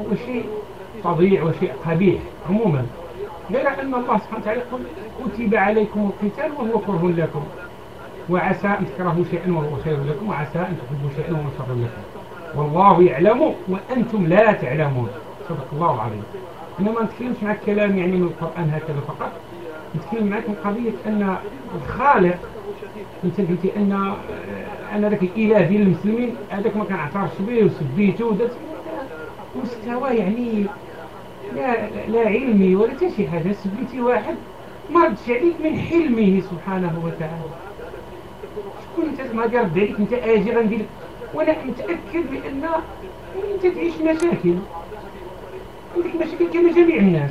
هو شيء فظيع وشيء قبيح عموما. غير أن الله سبحانه وتعالى يقول كتب عليكم القتال وهو كره لكم. وعسى أن تكرهوا شيئا وهو خير لكم وعسى أن تحبوا شيئا وهو شر لكم. والله يعلم وأنتم لا تعلمون. صدق الله العظيم. أنا ما نتكلمش معك كلام يعني من القرآن هكذا فقط. نتكلم معك من قضية أن الخالق انت قلتي أن آه، أنا ذاك الاله ديال المسلمين هذاك ما كنعترفش به وسبيته ودرت مستوى يعني لا لا علمي ولا شي حاجة. سبيتي واحد ما ردش عليك من حلمه سبحانه وتعالى. شكون انت ما رد عليك انت آجي غندير وأنا متأكد بأن انت تعيش مشاكل. عندك مشاكل كما جميع الناس.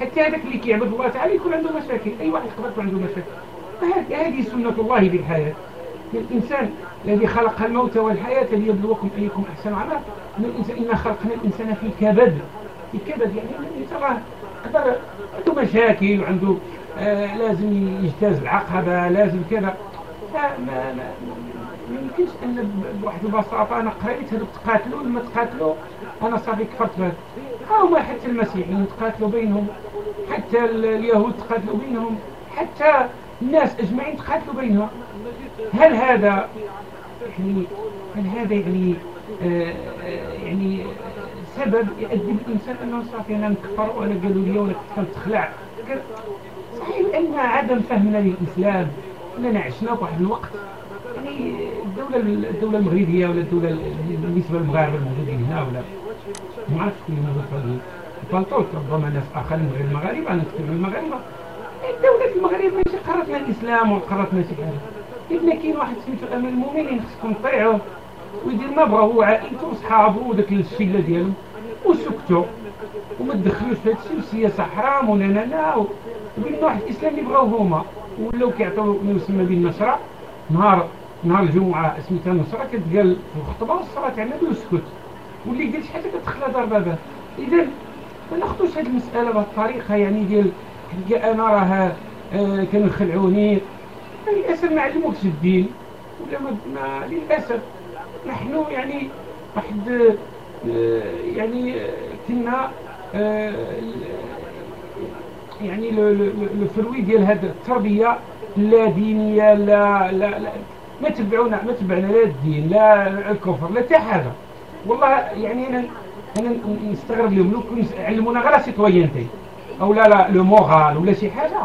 حتى هذاك اللي كيعبد الله تعالى يكون عنده مشاكل. أي واحد يقدر عنده مشاكل؟ هذه سنة الله بالحياة. الإنسان الذي خلق الموت والحياة ليبلوكم أيكم أحسن عملا. الإنسان إنا خلقنا الإنسان في كبد. في كبد يعني ترى عنده مشاكل وعنده آه لازم يجتاز العقبة لازم كذا. ما ما يمكنش أن بواحد البساطة أنا قريت هذوك تقاتلوا لما تقاتلوا؟ أنا صافي كفرت بهذا. هما حتى المسيحيين تقاتلوا بينهم حتى اليهود تقاتلوا بينهم حتى الناس أجمعين تقاتلوا بينهم. هل هذا يعني هل هذا يعني آه, آه، يعني سبب يؤدي الإنسان أنه صافي أنا نكفر وأنا قالوا لي ولا كنت تخلع؟ صحيح لأن عدم فهمنا للإسلام أننا عشنا في واحد الوقت يعني الدولة الدولة المغربية ولا الدولة بالنسبة للمغاربة الموجودين هنا ولا ما عرفت شكون موجود في البلطوط ربما ناس آخرين غير المغاربة أنا نتكلم المغاربة. الدولة في المغرب ماشي قررتنا الإسلام وقررتنا شي حاجة إذا كاين واحد سميتو أمير المؤمنين خصكم تطيعوه ويدير ما بغا هو عائلته وصحابه وداك الشلة ديالهم وسكتوا. وما تدخلوش في هادشي السياسة حرام لا وبين واحد الإسلام اللي بغاو هما ولاو كيعطيو ما يسمى بالنشرة نهار نهار الجمعة سميتها النصرة كتقال في الخطبة والصلاة على النبي وسكت. واللي قال شي حاجة كتخلى دار باباه إذا ما ناخذوش هذه المسألة بهذه الطريقة يعني ديال أنا راه كانوا يخلعوني للأسف ما علموكش الدين ولا ما للأسف. نحن يعني واحد آه يعني كنا آه يعني الفروي ديال هذه التربية لا دينية لا لا, لا ما تبعونا ما تبعنا لا الدين لا الكفر لا حتى حاجة. والله يعني أنا أنا نستغرب اليوم لو كنت علمونا غير citoyenneté أو لا لا le moral ولا شي حاجة.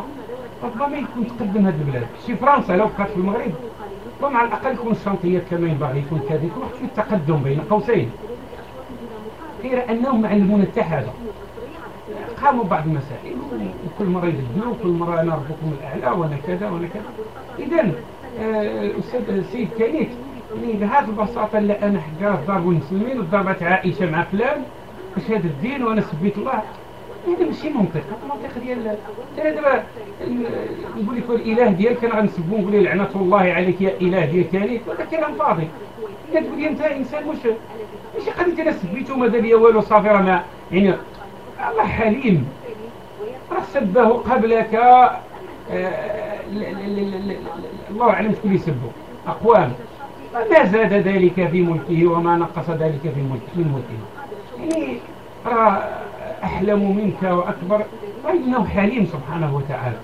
ربما يكون تقدم هذه البلاد. شي فرنسا لو بقات في المغرب ربما على الأقل يكون ال chantiers كما ينبغي يكون كذا يكون واحد التقدم بين قوسين. غير أنهم ما علمونا حتى حاجة قاموا بعض المسائل وكل مرة يبدلوا وكل مرة أنا ربكم الأعلى وأنا كذا وأنا كذا. إذا الأستاذ آه، السيد كانيك يعني بهذه البساطة اللي أنا حقا ضرب المسلمين وضربت عائشة مع فلان باش هذا الدين وأنا سبيت الله. هذا ماشي منطق المنطق ديال أنا دابا نقول لك الإله ديالك كان غنسبو نقول له لعنة الله عليك يا إله ديال كانيك هذا كلام فاضي الا تقول لي أنت إنسان مش ماشي قضيه أنا سبيته دار لي والو صافي راه ما يعني الله حليم. راه سبه قبلك آه، الله أعلم شكون يسبه أقوام. ما زاد ذلك في ملكه وما نقص ذلك في ملكه. يعني راه أحلم منك وأكبر وإنه حليم سبحانه وتعالى.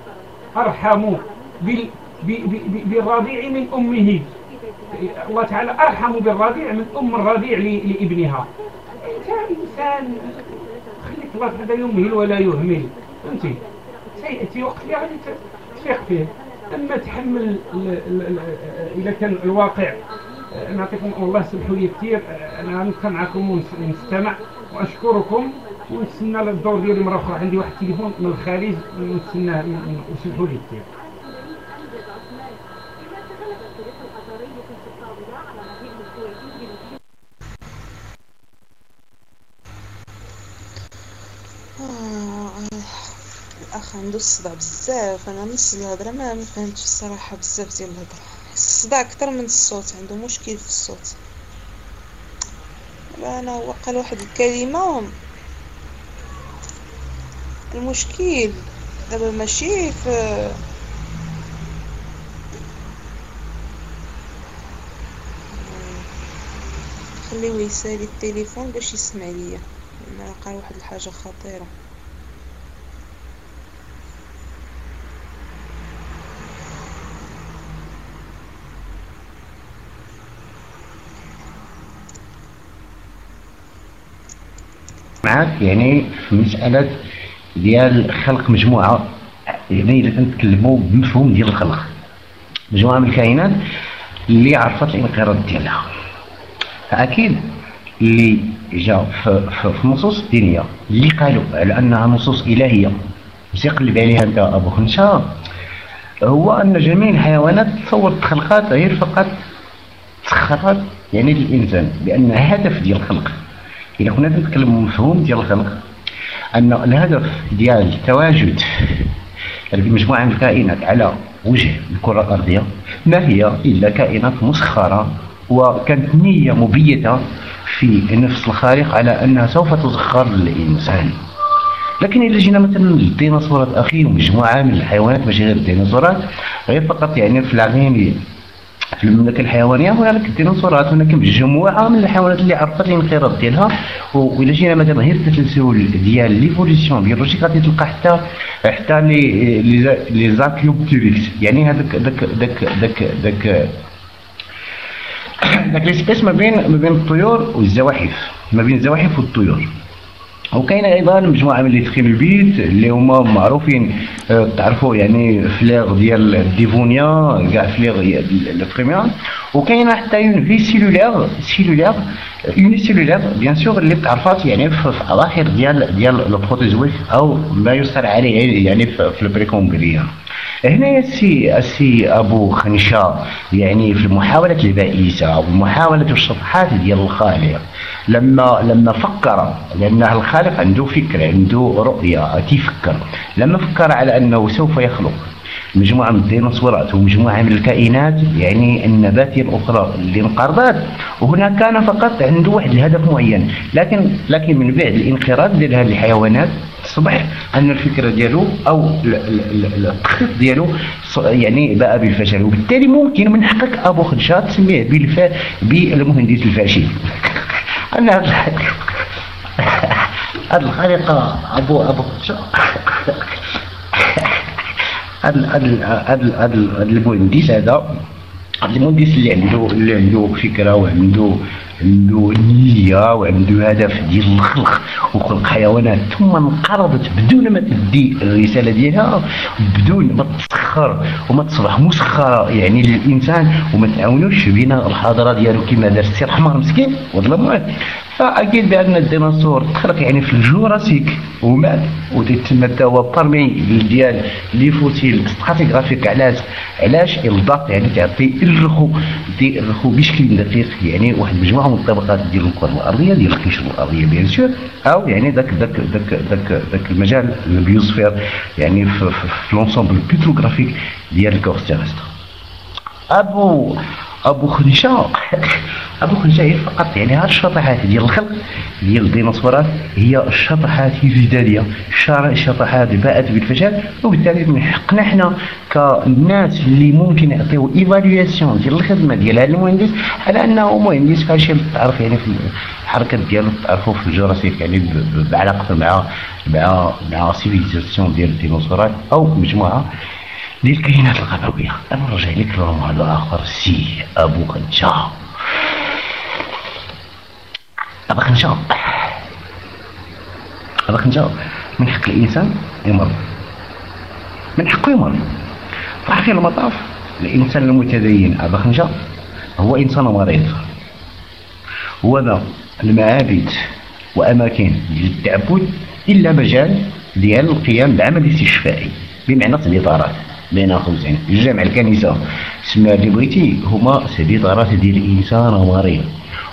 أرحم بالرضيع من أمه. الله تعالى أرحم بالرضيع من أم الرضيع لابنها. أنت إنسان خليك الله هذا يمهل ولا يهمل. فهمتي سيأتي وقت غادي تفيق فيه. أما تحمل إذا كان الواقع نعطيكم الله سمحوا لي كثير. أنا نبقى معكم ونستمع وأشكركم. ونتسنى الدور ديالي مرة أخرى عندي واحد التليفون من الخارج ونتسناه وسمحوا لي كثير الأخ عنده الصداع بزاف. أنا نص الهضرة ما فهمتش الصراحة بزاف ديال الهضرة. الصداع أكثر من الصوت عنده مشكل في الصوت. أنا هو واحد الكلمة المشكل. دابا ماشي في خليوه يسالي التليفون باش يسمع ليا أنا قال واحد الحاجة خطيرة. معاك؟ يعني في مسألة ديال خلق مجموعة يعني إذا كنتكلموا بمفهوم ديال الخلق. مجموعة من الكائنات اللي عرفت الانقراض ديالها. فأكيد اللي جا في, النصوص الدينية اللي قالوا على أنها نصوص إلهية وسيقلب عليها أنت أبو خنشا هو أن جميع الحيوانات تصور تخلقات غير فقط تسخرات يعني للإنسان بأن هدف ديال الخلق. إذا كنا نتكلم مفهوم ديال الخلق أن الهدف ديال تواجد المجموعة من الكائنات على وجه الكرة الأرضية ما هي إلا كائنات مسخرة وكانت نية مبيتة في نفس الخالق على أنها سوف تسخر للإنسان. لكن إذا جينا مثلا للديناصورات أخي ومجموعة من الحيوانات ماشي غير الديناصورات غير فقط يعني في العالم في المملكه الحيوانيه هنالك الديناصورات هناك مجموعة من الحيوانات اللي عرفت الانقراض ديالها. والى جينا مثلا غير التسلسل ديال l'évolution biologique غادي تلقى حتى حتى لي لي زاكيوبتيريكس يعني هذاك داك داك داك داك داك ليسبيس ما بين ما بين الطيور والزواحف. ما بين الزواحف والطيور. وكاين أيضا مجموعة من لي البيت اللي هما معروفين آه، تعرفوا يعني فليغ ديال الديفونيا كاع فليغ الفريميان وكاينه حتى اون في سيلولير سيلولير اون سيلولير بيان سور اللي تعرفات يعني في اواخر ديال ديال البروتوزويك أو ما يصار عليه يعني في البريكومبريا هنا السي السي أبو خنشا يعني في المحاولات البائسة ومحاوله الشطحات ديال الخالق. لما لما فكر لأن الخالق عنده فكر عنده رؤية تيفكر لما فكر على أنه سوف يخلق مجموعة من الديناصورات ومجموعة من الكائنات يعني النباتية الأخرى اللي انقرضت. وهنا كان فقط عنده واحد الهدف معين. لكن لكن من بعد الانقراض ديال هذه الحيوانات تصبح أن الفكرة ديالو أو التخطيط ديالو يعني باء بالفشل. وبالتالي ممكن من حقك أبو خدشة تسميه بالمهندس الفاشل أن هذا الخليقة. أبو أبو خدشة هذا المهندس هذا المهندس اللي عنده اللي عنده فكرة وعنده عنده نية وعنده هدف ديال الخلق وخلق حيوانات ثم انقرضت بدون ما تدي الرسالة ديالها بدون ما تسخر وما تصبح مسخرة يعني للإنسان وما تعاونوش بين الحضارة ديالو كما دار السي حمار مسكين والله فاكيد بأن الديناصور تخلق يعني في ال Jurassique. ومات وتتم هو parmi ديال les fossiles stratigraphiques علاش؟ علاش الضغط يعني تعطي الرخو دي الرخو بشكل دقيق. يعني واحد المجموعة من الطبقات ديال الكرة الأرضية ديال القشره الأرضية bien sûr أو يعني ذاك ذاك ذاك ذاك ذاك المجال ال biosphère يعني في, في l'ensemble pétrographique ديال l'écorce terrestre أبو أبو خنشا أبو خنشا هي فقط يعني هاد الشطحات. ديال الخلق ديال الديناصورات هي الشطحات الجدالية. الشطحات باءت بالفشل. وبالتالي من حقنا حنا كناس اللي ممكن يعطيو évaluation ديال الخدمة ديال هذا المهندس على أنه مهندس فاشل تعرف يعني في الحركة ديالو تعرفوا في ال Jurassique يعني بعلاقته مع مع مع civilisation ديال الديناصورات أو مجموعة. ديال الكائنات الغابوية أنا نرجع لك l'argument آخر سي أبو خنشا أبو خنشا أبو خنشا من حق الإنسان يمرض من حقه في حقيقة المطاف الإنسان المتدين أبو خنشا هو إنسان مريض. ولا المعابد وأماكن للتعبد إلا مجال ديال القيام بعمل استشفائي بمعنى سبيطارات بين قوسين الجامع الكنيسة. سما اللي بغيتي هما سبيطارات ديال الإنسان مريض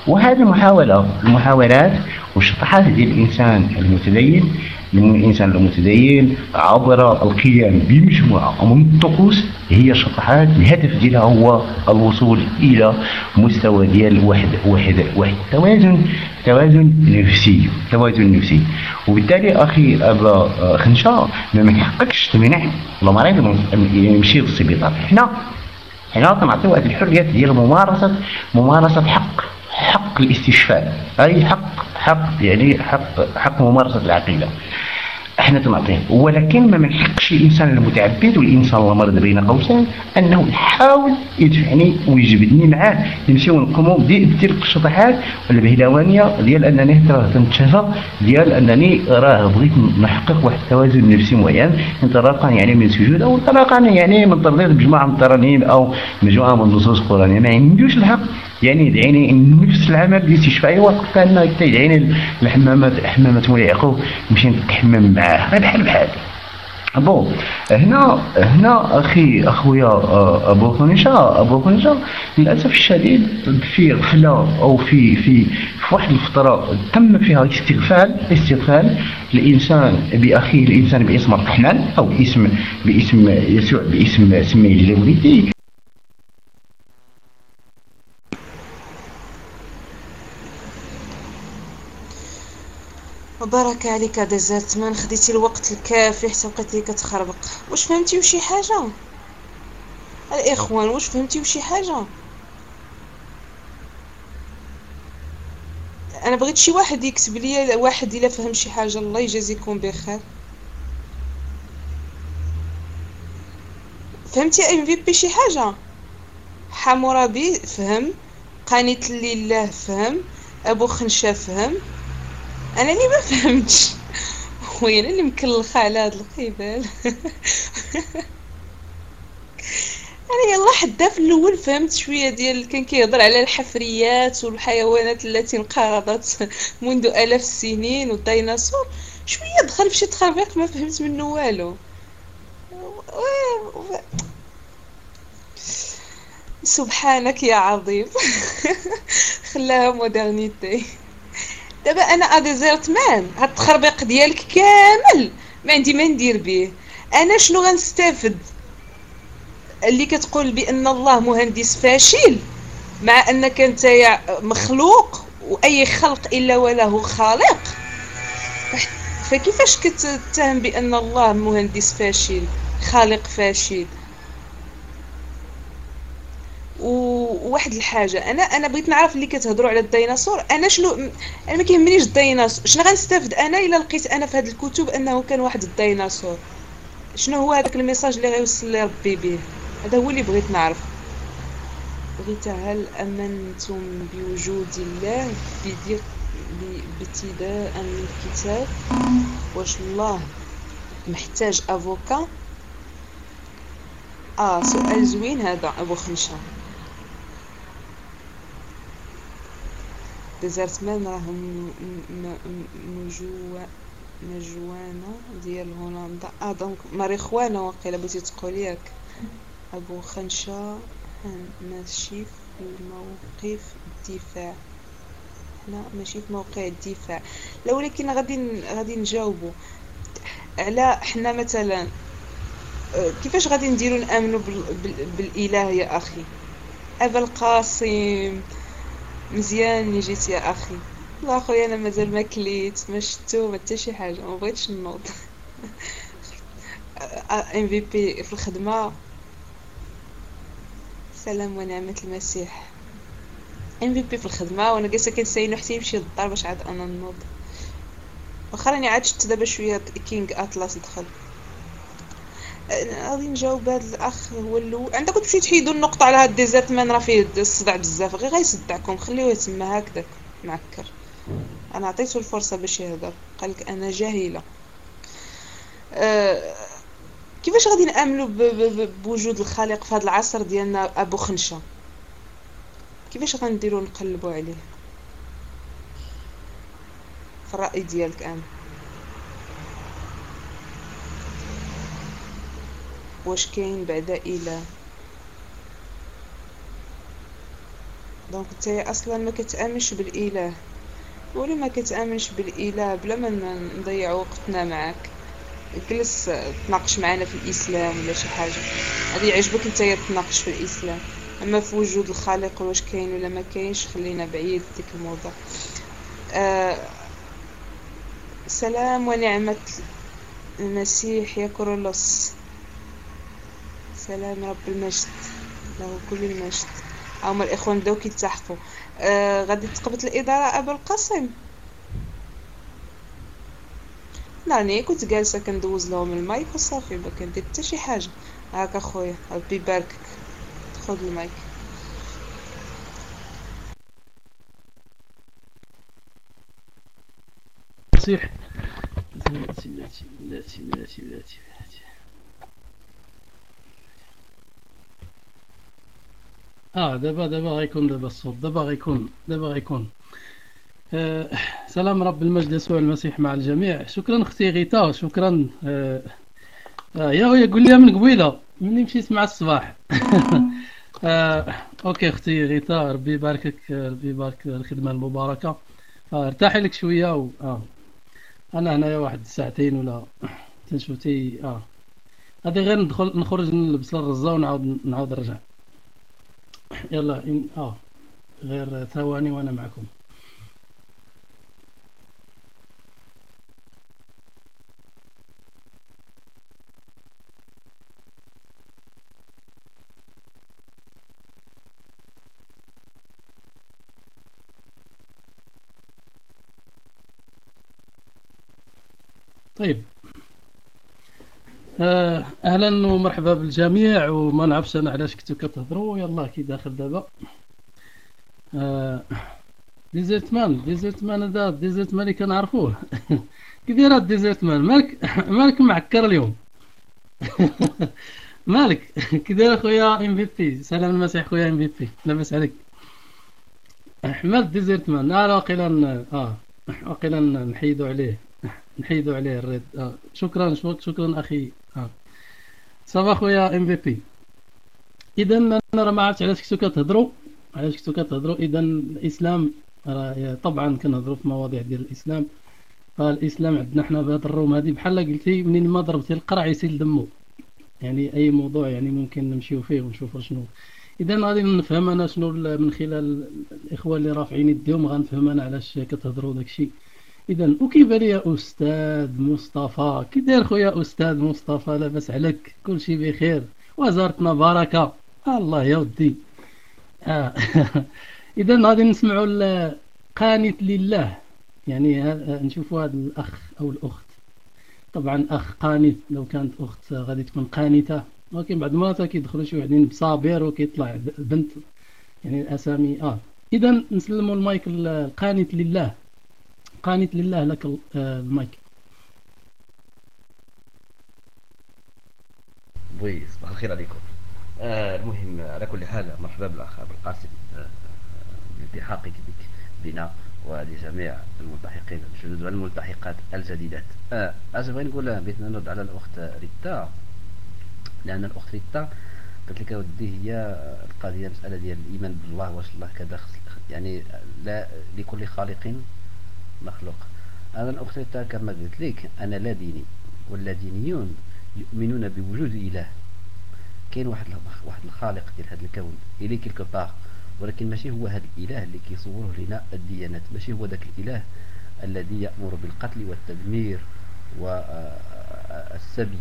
وهذه المحاولة المحاولات والشطحات ديال الإنسان المتدين من الإنسان المتدين عبر القيام بمجموعة من الطقوس هي شطحات الهدف ديالها هو الوصول إلى مستوى ديال واحد واحد واحد توازن توازن نفسي توازن نفسي. وبالتالي أخي أبا خنشا ما يحققش تمنع المريض يمشي للسبيطار. حنا حنا كنعطيو هذه الحريات ديال ممارسة ممارسة حق. حق الاستشفاء. أي حق حق يعني حق حق ممارسة العقيدة. إحنا تنعطيه ولكن ما منحقش الإنسان المتعبد والإنسان المرض بين قوسين أنه يحاول يدفعني ويجبدني معاه. نمشيو نقوموا بتلك الشطحات البهلوانيه ديال أنني راه تنتشافى ديال أنني راه بغيت نحقق واحد التوازن نفسي معين انطلاقا يعني من سجود أو انطلاقا يعني من ترديد مجموعه من الترانيم أو مجموعة من النصوص القرانيه ما عندوش الحق. يعني يدعيني نفس العمل الاستشفائي وقت انه يدعيني الحمامات حمامات مولاي يعقوب نمشي نتحمم معاه. بحال بحال. بون هنا هنا أخي أخويا آه، أبو خنيشة أبو خنيشة للأسف الشديد في غفلة أو في في في واحد الفترة تم فيها استغفال استغفال الانسان باخيه الانسان باسم الرحمن أو باسم باسم يسوع باسم سميه الجلوليتي بارك عليك دازات ما خديتي الوقت الكافي حتى بقيتي كتخربق. واش فهمتي وشي حاجة؟ الإخوان واش فهمتي وشي حاجة؟ أنا بغيت شي واحد يكتب لي واحد إلا فهم شي حاجة الله يجازيكم بخير. فهمتي ام في بي شي حاجة؟ حمورابي فهم. قانيت لله فهم. أبو خنشة فهم. اللي ما فهمتش. وين اللي مكلخه على هاد القبال أنا يلا حدا في الأول فهمت شوية ديال كان كيهضر على الحفريات والحيوانات التي انقرضت منذ آلاف السنين والديناصور. شوية دخل في شي تخربيق ما فهمت منه والو. سبحانك يا عظيم. خلاها modernité دابا أنا ا Desert Man هاد التخربيق ديالك كامل. ما عندي ما ندير به أنا شنو غنستافد؟ اللي كتقول بأن الله مهندس فاشل مع انك انت مخلوق وأي خلق إلا وله خالق فكيفاش كتتهم بأن الله مهندس فاشل خالق فاشل؟ وواحد الحاجة. أنا أنا بغيت نعرف اللي كتهضروا على الديناصور. أنا شنو أنا ما كيهمنيش الديناصور. شنو غنستافد؟ أنا إلا لقيت أنا في هذه الكتب أنه كان واحد الديناصور. شنو هو هذاك الميساج اللي غيوصل لي ربي به هذا هو اللي بغيت نعرف. بغيت هل آمنتم بوجود الله بديق بابتداء من الكتاب؟ واش الله محتاج avocat؟ آه سؤال زوين هذا أبو خنشه Desert Man راهم نجوانا ديال هولندا. آه donc ماريخوانا واقيلا بغيتي تقولي ياك. أبو خنشا ماشي في موقف الدفاع لا ماشي في موقع الدفاع لا ولكن غادي غادي نجاوبو. على حنا مثلا آه، كيفاش غادي نديرو نامنوا بالإله يا أخي؟ ابا القاسم. مزيان جيت يا أخي. لا خويا أنا مازال ما كليت ما شتو ما حتى شي حاجة ما بغيتش نوض. MVP في الخدمة. سلام ونعمة المسيح. MVP في الخدمة وأنا جالسة كنساينو حتى يمشي للدار باش عاد أنا نوض. واخا راني عاد شت دابا شوية King Atlas دخل. غادي نجاوب هذا الأخ هو الأول. عندكم تمشيو تحيدوا النقطه على هاد Desert Man راه فيه الصداع بزاف. غير غيصدعكم خليوه يتما هكذاك معكر. أنا عطيته الفرصة باش يهضر. قالك أنا جاهلة. أه كيفاش غادي نأمنوا بوجود الخالق في هذا العصر ديالنا أبو خنشه كيفاش غنديروا نقلبوا عليه؟ في الرأي ديالك أنا. واش كاين بعدا اله دونك نتايا أصلا ما كتأمنش بالإله. ولا ما كتأمنش بالإله بلا ما نضيع وقتنا معاك. جلس تناقش معنا في الإسلام ولا شي حاجة. غادي يعجبك نتايا تناقش في الإسلام. أما في وجود الخالق واش كاين ولا ما كاينش خلينا بعيد ديك الموضوع. آه سلام ونعمة المسيح يا كورولوس سلام رب المجد. له كل المجد. هما الإخوان بداو كيتسحقوا آه غادي تقبط الإدارة أبو القاسم. لا كنت جالسة كندوز لهم المايك وصافي ما كندير حتى شي حاجة. هاك اخويا ربي يباركك. خذ المايك. صيح. بلاتي بلاتي بلاتي بلاتي بلاتي آه دابا دابا غيكون دابا الصوت. دابا غيكون دابا غيكون. آه سلام رب المجد يسوع المسيح مع الجميع. شكرا أختي غيتا شكرا. آه آه يا خويا قول لي من قبيلة. مني مشيت مع الصباح؟ آه أوكي أختي غيتا ربي يباركك ربي يبارك الخدمة المباركة. آه ارتاحي لك شوية و... آه. أنا هنايا واحد ساعتين ولا تنشوتي. آه. هذه غير ندخل نخرج نلبس الرزه ونعاود نعاود نرجع. يلا إن... آه غير ثواني وأنا معكم. طيب أهلا ومرحبا بالجميع وما نعرفش أنا علاش كنتو كتهضروا. يلا كي داخل دابا. آه، Desert Man Desert Man هذا Desert Man اللي كنعرفوه. كي Desert Man مالك مالك معكر اليوم. مالك كي داير اخويا MVP سلام المسيح خويا MVP لاباس عليك. أحمد Desert Man لا واقيلا آه واقيلا نحيدو عليه. نحيدو عليه ال red آه. شكرا شكرا أخي. آه. ça va خويا MVP اذا أنا راه ما عرفتش علاش كنتو كتهضروا علاش كنتو كتهضروا اذا الاسلام راه طبعا كنهضروا في مواضيع ديال الاسلام فالاسلام عندنا حنا بهاد ال room هادي بحال قلتي منين ما ضربتي القرع يسيل دمو يعني اي موضوع يعني ممكن نمشيو فيه ونشوفوا شنو اذا غادي نفهم أنا شنو من خلال الاخوه اللي رافعين يديهم غنفهم أنا علاش كتهضروا داكشي اذا وكيف يا أستاذ مصطفى. كي داير خويا أستاذ مصطفى لاباس عليك. كلشي بخير. وزارتنا بركه الله يا ودي. آه. اذا غادي نسمعوا قانت لله. يعني نشوفوا هذا الأخ أو الأخت. طبعا أخ قانت. لو كانت أخت غادي تكون قانتة. ولكن بعد مرات كيدخلوا شي وحدين بصابر وكيطلع بنت يعني الأسامي. آه. اذا نسلموا المايك القانت لله. قانت لله لك آه، ال mic. oui صباح الخير عليكم. آه المهم على كل حال مرحبا بالأخ ابو القاسم آه بالتحاقك بك بنا ولجميع الملتحقين الجدد والملتحقات الجديدات. آه بغيت نقول بغيت نرد على الأخت ريتا لأن الأخت ريتا قلت لك ودي هي القضية مسألة ديال الإيمان بالله واش الله كذا يعني لا لكل خالق مخلوق. هذا الأخت كما قلت لك أنا لا ديني واللادينيون يؤمنون بوجود إله كاين واحد واحد الخالق ديال هذا الكون إلي كيلكو بار ولكن ماشي هو هذا الإله اللي كيصوره لنا الديانات. ماشي هو ذاك الإله الذي يأمر بالقتل والتدمير والسبي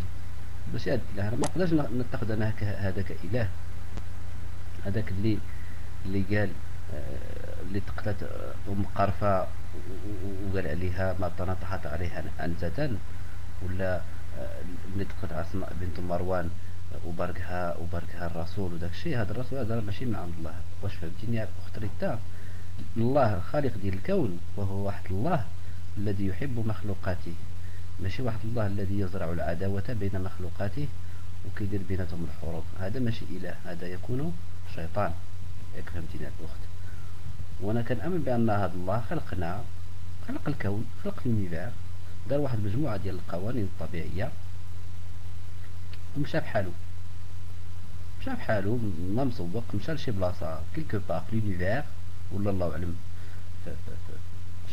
ماشي هذا الإله. ما نقدرش نتخذ أنا هذاك إله. هذاك اللي اللي قال اللي تقتلت أم قرفة وقال عليها ما طنطحت عليها أنزة ولا ملي تقتل أسماء بنت مروان وبركها وبركها الرسول وداك الشيء. هذا الرسول هذا ماشي من عند الله. واش فهمتيني؟ يا أخت ريتا الله الخالق ديال الكون وهو واحد الله الذي يحب مخلوقاته. ماشي واحد الله الذي يزرع العداوة بين مخلوقاته وكيدير بيناتهم الحروب. هذا ماشي إله هذا يكون شيطان. ياك فهمتيني الأخت وأنا كنأمن بأن الله خلقنا خلق الكون خلق الميزان دار واحد المجموعه ديال القوانين الطبيعية. ومشى بحالو. مشى بحالو ما مسوق مشى لشي بلاصة كيلكو في لونيفير ولا الله أعلم.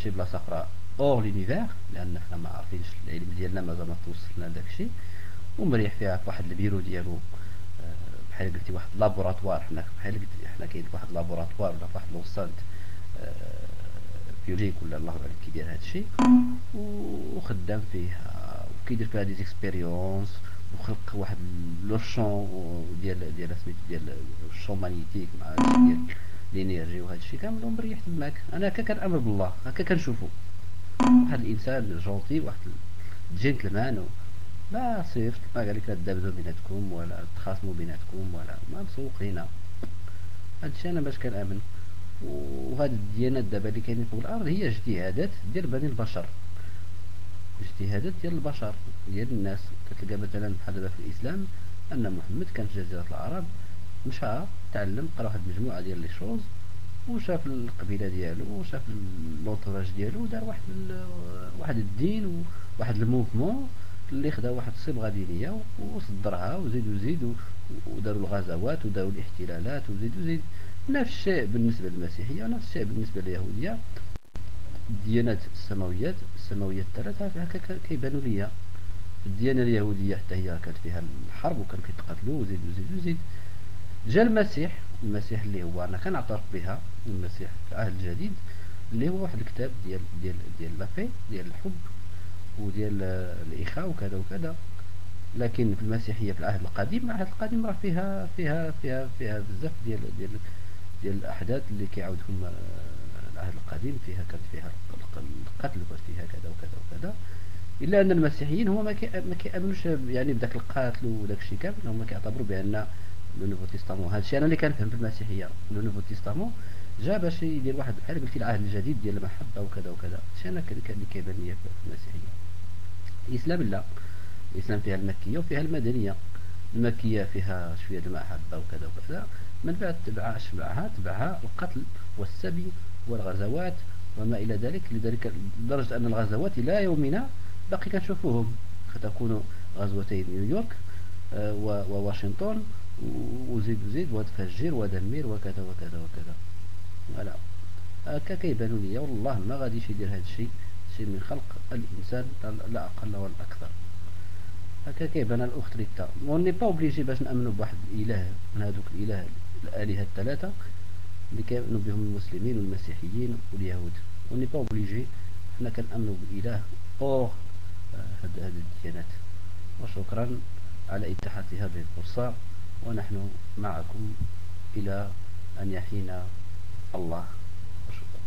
شي بلاصة أخرى hors l'univers لأن حنا ما عارفينش العلم ديالنا مازال ما توصلنا لداك الشيء. ومريح فيها في واحد البيرو ديالو. آه، بحال قلتي واحد laboratoire حنا بحال قلتي حنا كاين واحد laboratoire ولا واحد لو centre. biologique ولا الله اعلم كيدير هذا الشيء. وخدام فيه وكيدير فيها des expériences وخلق واحد le champ ديال ديال سميتو ديال ال champ magnétique مع ديال l'énergie وهذا الشيء كامل مريح تماك أنا هكا كنامن بالله هكا كنشوفو. واحد الإنسان gentil واحد جنتلمان ما صيفط ما قال لك لا تدابزوا بيناتكم ولا تخاصموا بيناتكم ولا ما مسوق لينا هادشي أنا باش كنآمن. وهاد الديانات دابا اللي كاينين فوق الأرض هي اجتهادات ديال بني البشر. اجتهادات ديال البشر ديال الناس. كتلقى مثلا بحال دابا في الإسلام أن محمد كان في جزيرة العرب مشى تعلم قرأ واحد المجموعة ديال لي شوز وشاف القبيلة ديالو وشاف لونطوراج ديالو ودار واحد واحد الدين وواحد الموفمون اللي خدا واحد الصبغة دينية وصدرها وزيد وزيد وداروا الغزوات وداروا الاحتلالات وزيد وزيد. نفس الشيء بالنسبة للمسيحية ونفس الشيء بالنسبة لليهودية. الديانات السماويات السماويات الثلاثة هكا كيبانوا ليا. الديانة اليهودية حتى هي كانت فيها الحرب وكانوا كيتقاتلوا وزيد وزيد وزيد. جا المسيح المسيح اللي هو أنا كنعترف بها المسيح في العهد الجديد اللي هو واحد الكتاب ديال ديال ديال لافي ديال الحب وديال الإخاء وكذا وكذا. لكن في المسيحية في العهد القديم العهد القديم راه فيها فيها فيها فيها بزاف ديال ديال ديال الأحداث اللي كيعاودهم العهد القديم فيها كانت فيها القتل وكانت فيها كذا وكذا وكذا إلا أن المسيحيين هما ما كيأمنوش يعني بداك القتل وداك الشيء كامل هما كيعتبروا بأن le Nouveau Testament. هذا الشيء أنا اللي كنفهم في المسيحية le Nouveau Testament جا باش يدير واحد بحال قلتي العهد الجديد ديال المحبة وكذا وكذا. الشيء أنا اللي كيبان لي في المسيحية. الإسلام لا. الإسلام فيها المكية وفيها المدنية. المكية فيها شوية المحبة وكذا وكذا. من بعد تبعها اشبعها تبعها القتل والسبي والغزوات وما إلى ذلك. لذلك لدرجة أن الغزوات إلى يومنا باقي كنشوفوهم. ستكون غزوتي نيويورك آه، وواشنطن وزيد وزيد وتفجر ودمر وكذا وكذا وكذا. voilà هكا كيبانوا لي والله ما غاديش يدير هذا الشيء. شيء من خلق الإنسان لا أقل ولا أكثر. هكا كيبان الأخت ريتا؟ و n'est pas obligé باش نامنوا بواحد الاله من هذوك الإله. الآلهة الثلاثة اللي كيامنوا بهم المسلمين والمسيحيين واليهود. و n'est pas obligé حنا كنأمنوا بالاله hors هاد هاد الديانات. وشكرا على اتاحه هذه الفرصه ونحن معكم إلى أن يحيينا الله. شكرا.